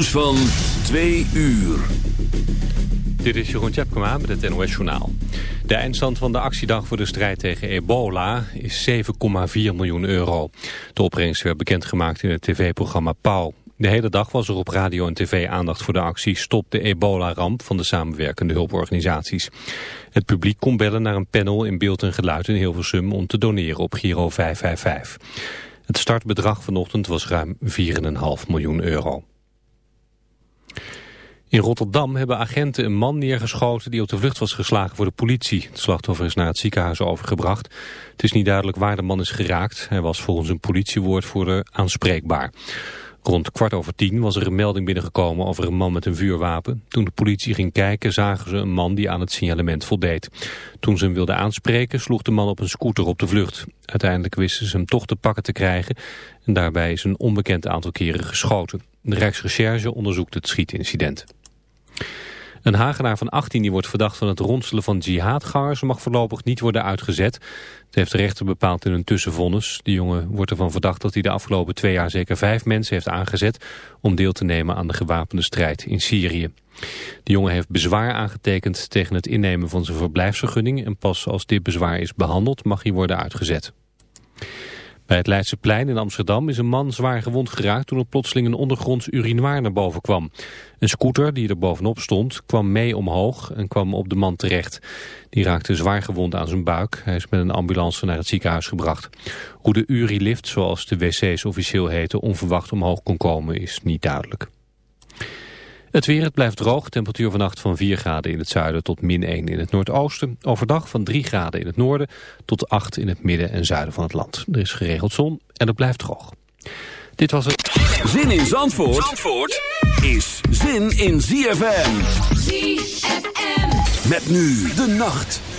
Nieuws van 2 uur. Dit is Jeroen Tjepkema met het NOS Journaal. De eindstand van de actiedag voor de strijd tegen ebola is 7,4 miljoen euro. De opbrengst werd bekendgemaakt in het tv-programma Pauw. De hele dag was er op radio en tv aandacht voor de actie Stop de ebola-ramp van de samenwerkende hulporganisaties. Het publiek kon bellen naar een panel in beeld en geluid in Hilversum om te doneren op Giro 555. Het startbedrag vanochtend was ruim 4,5 miljoen euro. In Rotterdam hebben agenten een man neergeschoten die op de vlucht was geslagen voor de politie. Het slachtoffer is naar het ziekenhuis overgebracht. Het is niet duidelijk waar de man is geraakt. Hij was volgens een politiewoordvoerder aanspreekbaar. Rond kwart over tien was er een melding binnengekomen over een man met een vuurwapen. Toen de politie ging kijken zagen ze een man die aan het signalement voldeed. Toen ze hem wilden aanspreken sloeg de man op een scooter op de vlucht. Uiteindelijk wisten ze hem toch te pakken te krijgen en daarbij is een onbekend aantal keren geschoten. De Rijksrecherche onderzoekt het schietincident. Een Hagenaar van 18 die wordt verdacht van het ronselen van jihadgangers mag voorlopig niet worden uitgezet. Het heeft de rechter bepaald in een tussenvonnis. De jongen wordt ervan verdacht dat hij de afgelopen twee jaar zeker vijf mensen heeft aangezet om deel te nemen aan de gewapende strijd in Syrië. De jongen heeft bezwaar aangetekend tegen het innemen van zijn verblijfsvergunning en pas als dit bezwaar is behandeld mag hij worden uitgezet. Bij het Leidseplein in Amsterdam is een man zwaar gewond geraakt toen er plotseling een ondergronds urinoir naar boven kwam. Een scooter die er bovenop stond kwam mee omhoog en kwam op de man terecht. Die raakte zwaar gewond aan zijn buik. Hij is met een ambulance naar het ziekenhuis gebracht. Hoe de urilift, zoals de wc's officieel heten, onverwacht omhoog kon komen is niet duidelijk. Het weer, het blijft droog. Temperatuur vannacht van 4 graden in het zuiden tot min 1 in het noordoosten. Overdag van 3 graden in het noorden tot 8 in het midden en zuiden van het land. Er is geregeld zon en het blijft droog. Dit was het. Zin in Zandvoort, Zandvoort is zin in ZFM. ZFM. Met nu de nacht.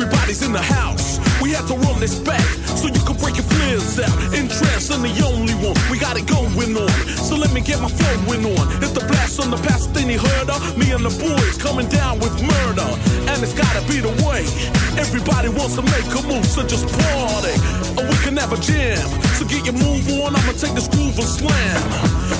Everybody's in the house. We had to run this back so you can break your flares out. In I'm the only one. We got it going on. So let me get my flowing on. Hit the blast on the past, then he heard her. Me and the boys coming down with murder. And it's gotta be the way. Everybody wants to make a move, so just party. Or we can have a jam. So get your move on. I'ma take this groove and slam.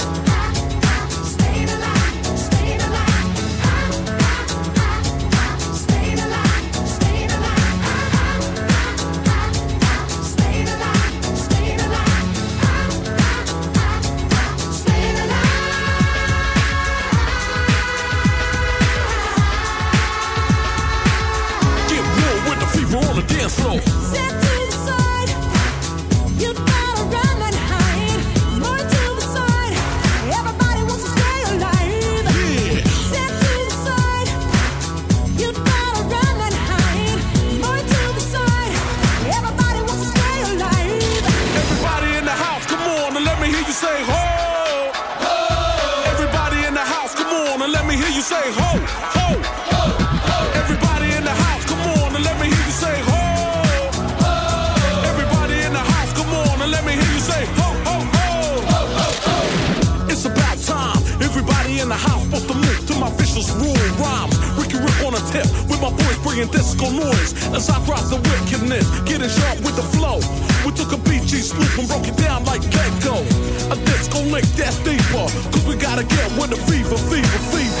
get with the fever, fever, fever.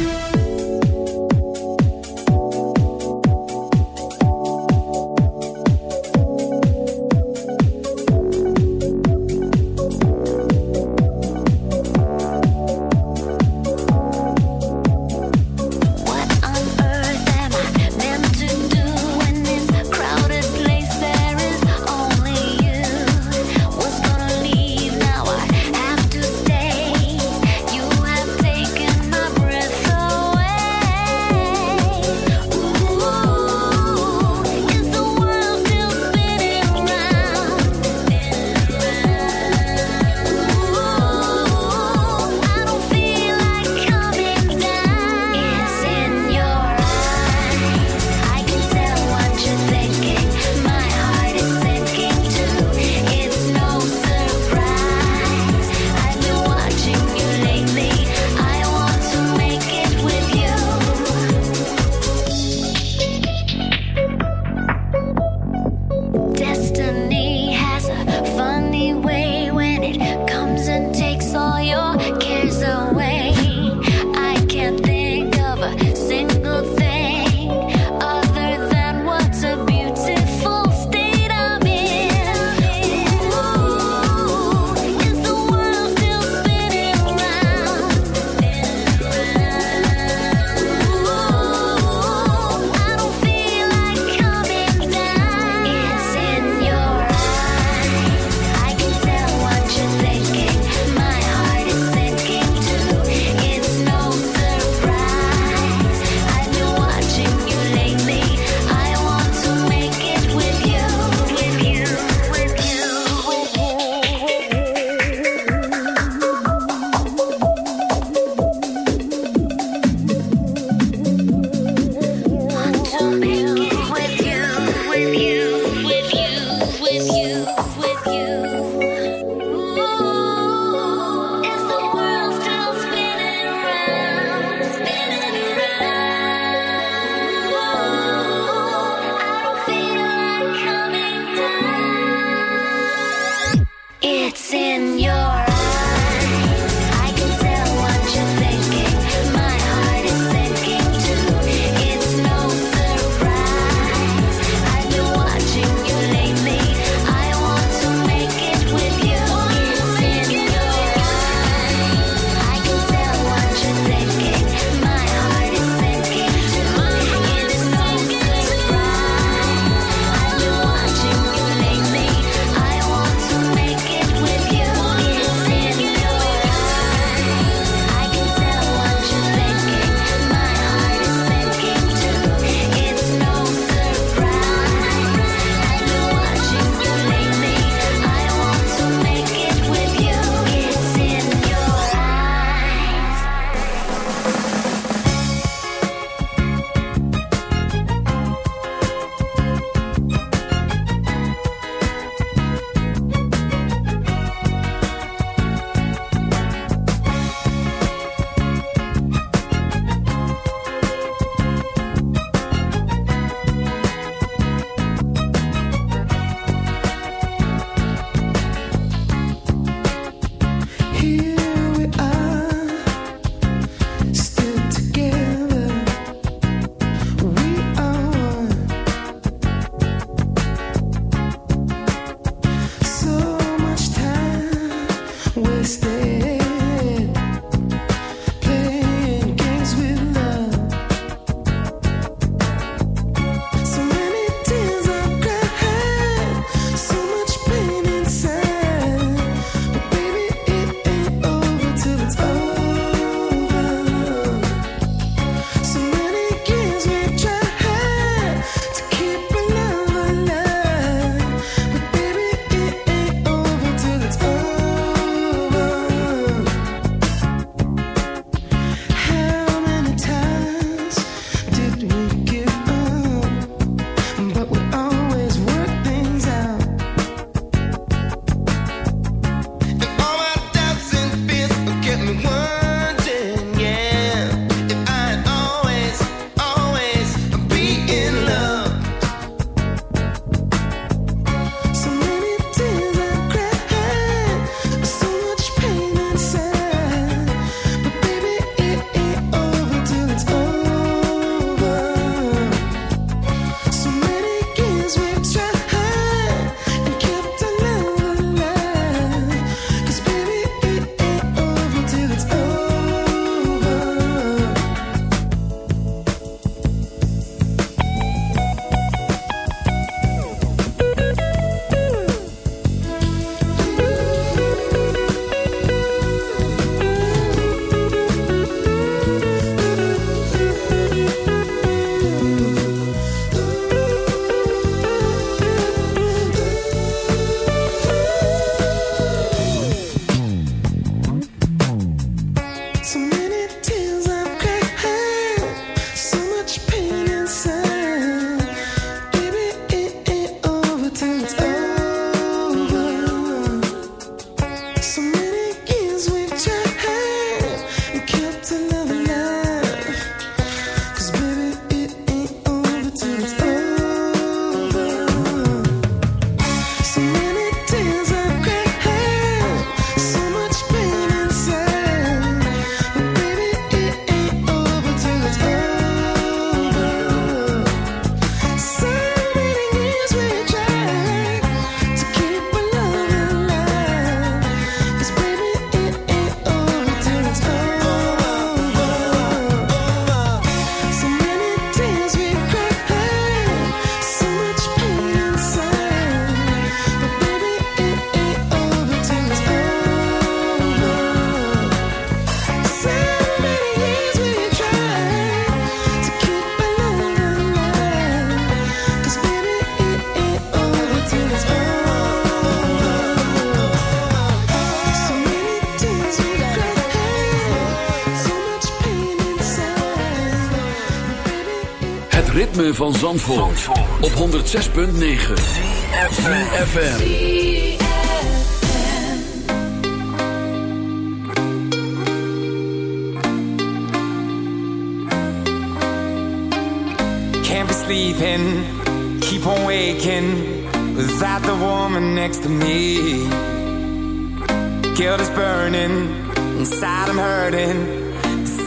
van Zandvoort, Zandvoort. op 106.9 CFFM Can't be sleeping, keep on waking. Without the woman next to me. Guilt is burning, inside I'm hurting.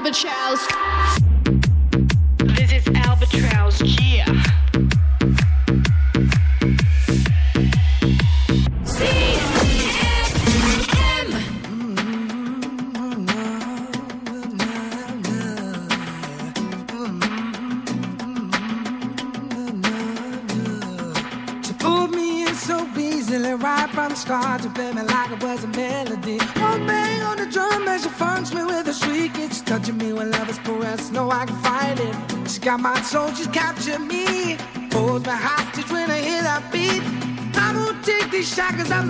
Albatross. Soldiers capture me. Hold my hostage when I hear that beat. I won't take these shackles. I'm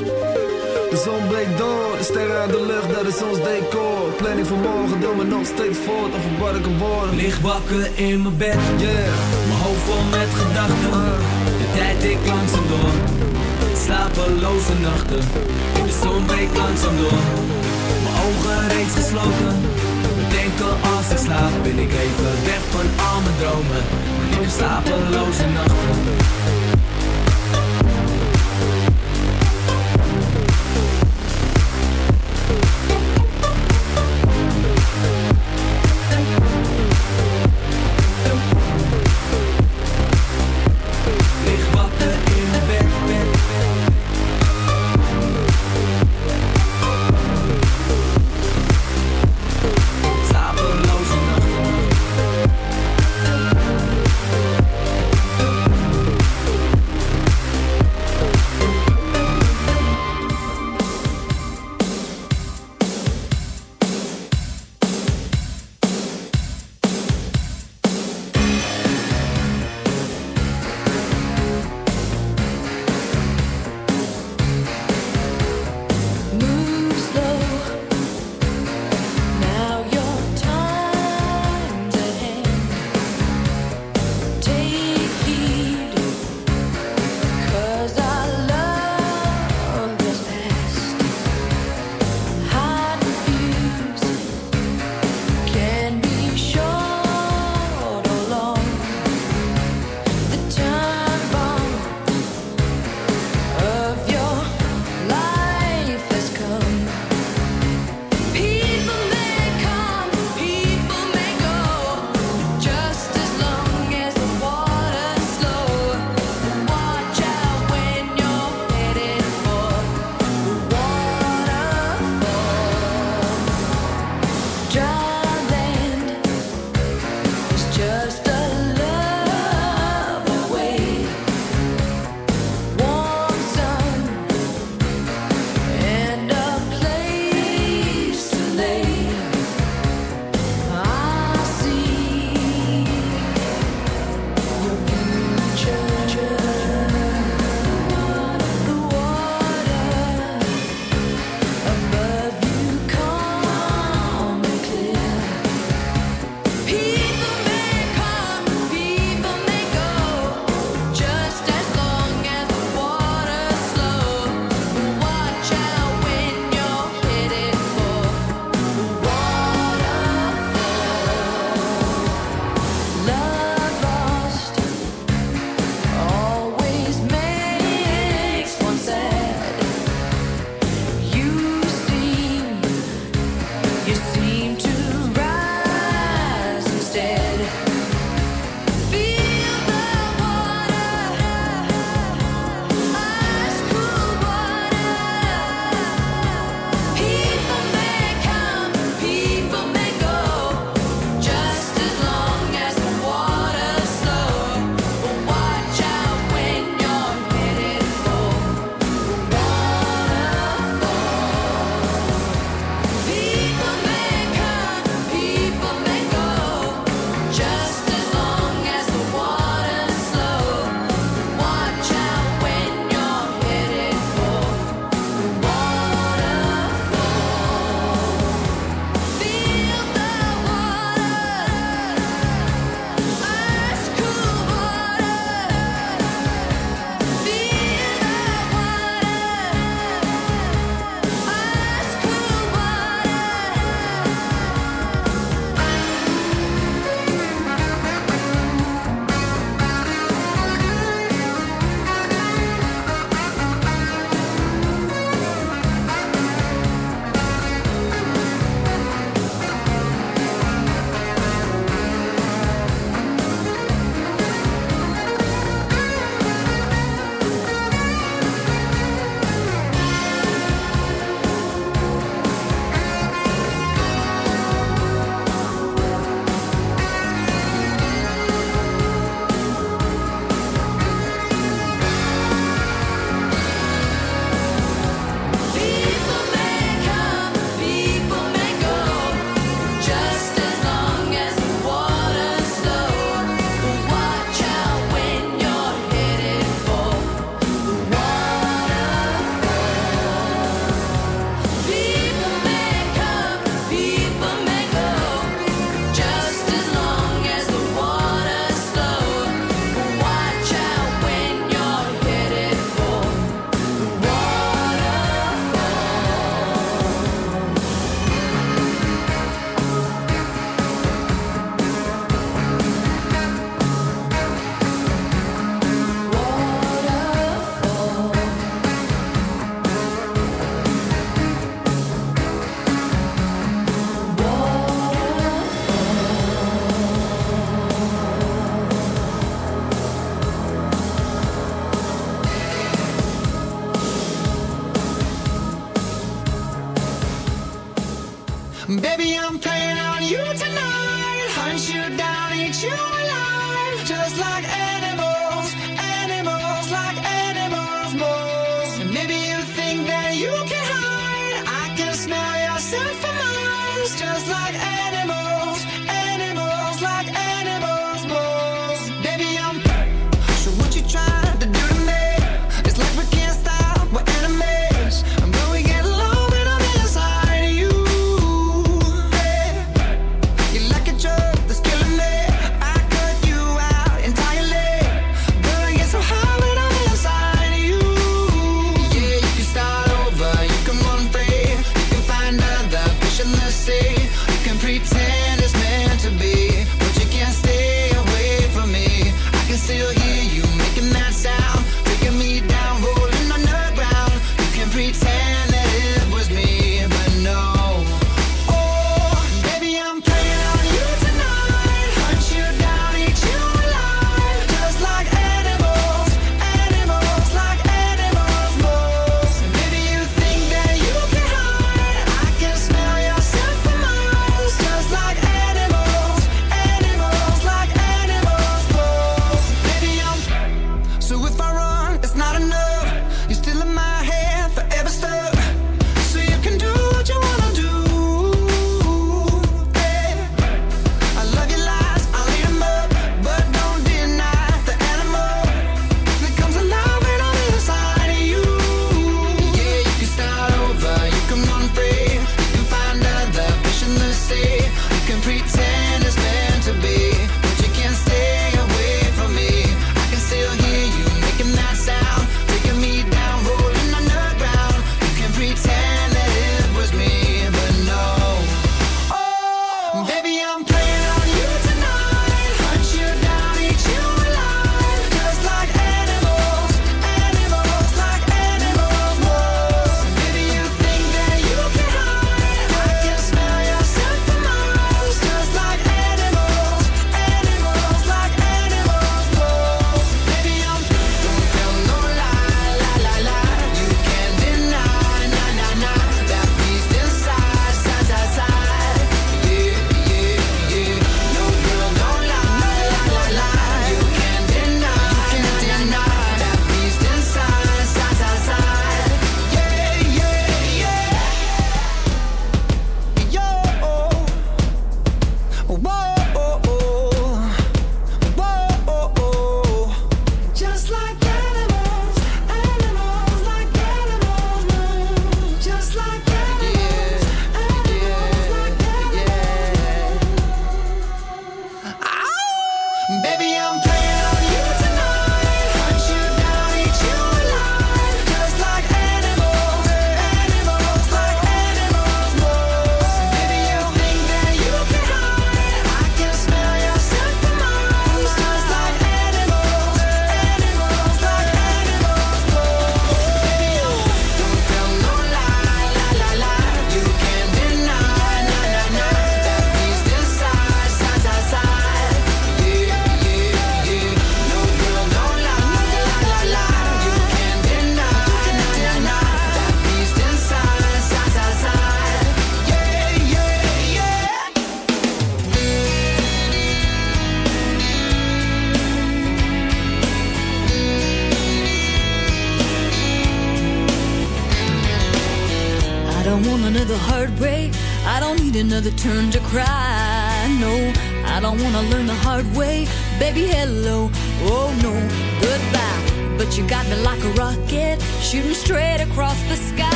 De zon breekt door, de sterren aan de lucht, dat is ons decor. Planning van morgen, doe me nog steeds voort. Over wat ik kan worden. Lig wakker in mijn bed, Yeah, mijn hoofd vol met gedachten. De tijd ik langzaam door, slapeloze nachten. De zon breekt langzaam door, mijn ogen reeds gesloten. Bedenken als ik slaap, ben ik even weg van al mijn dromen. Ik heb slapeloze nachten.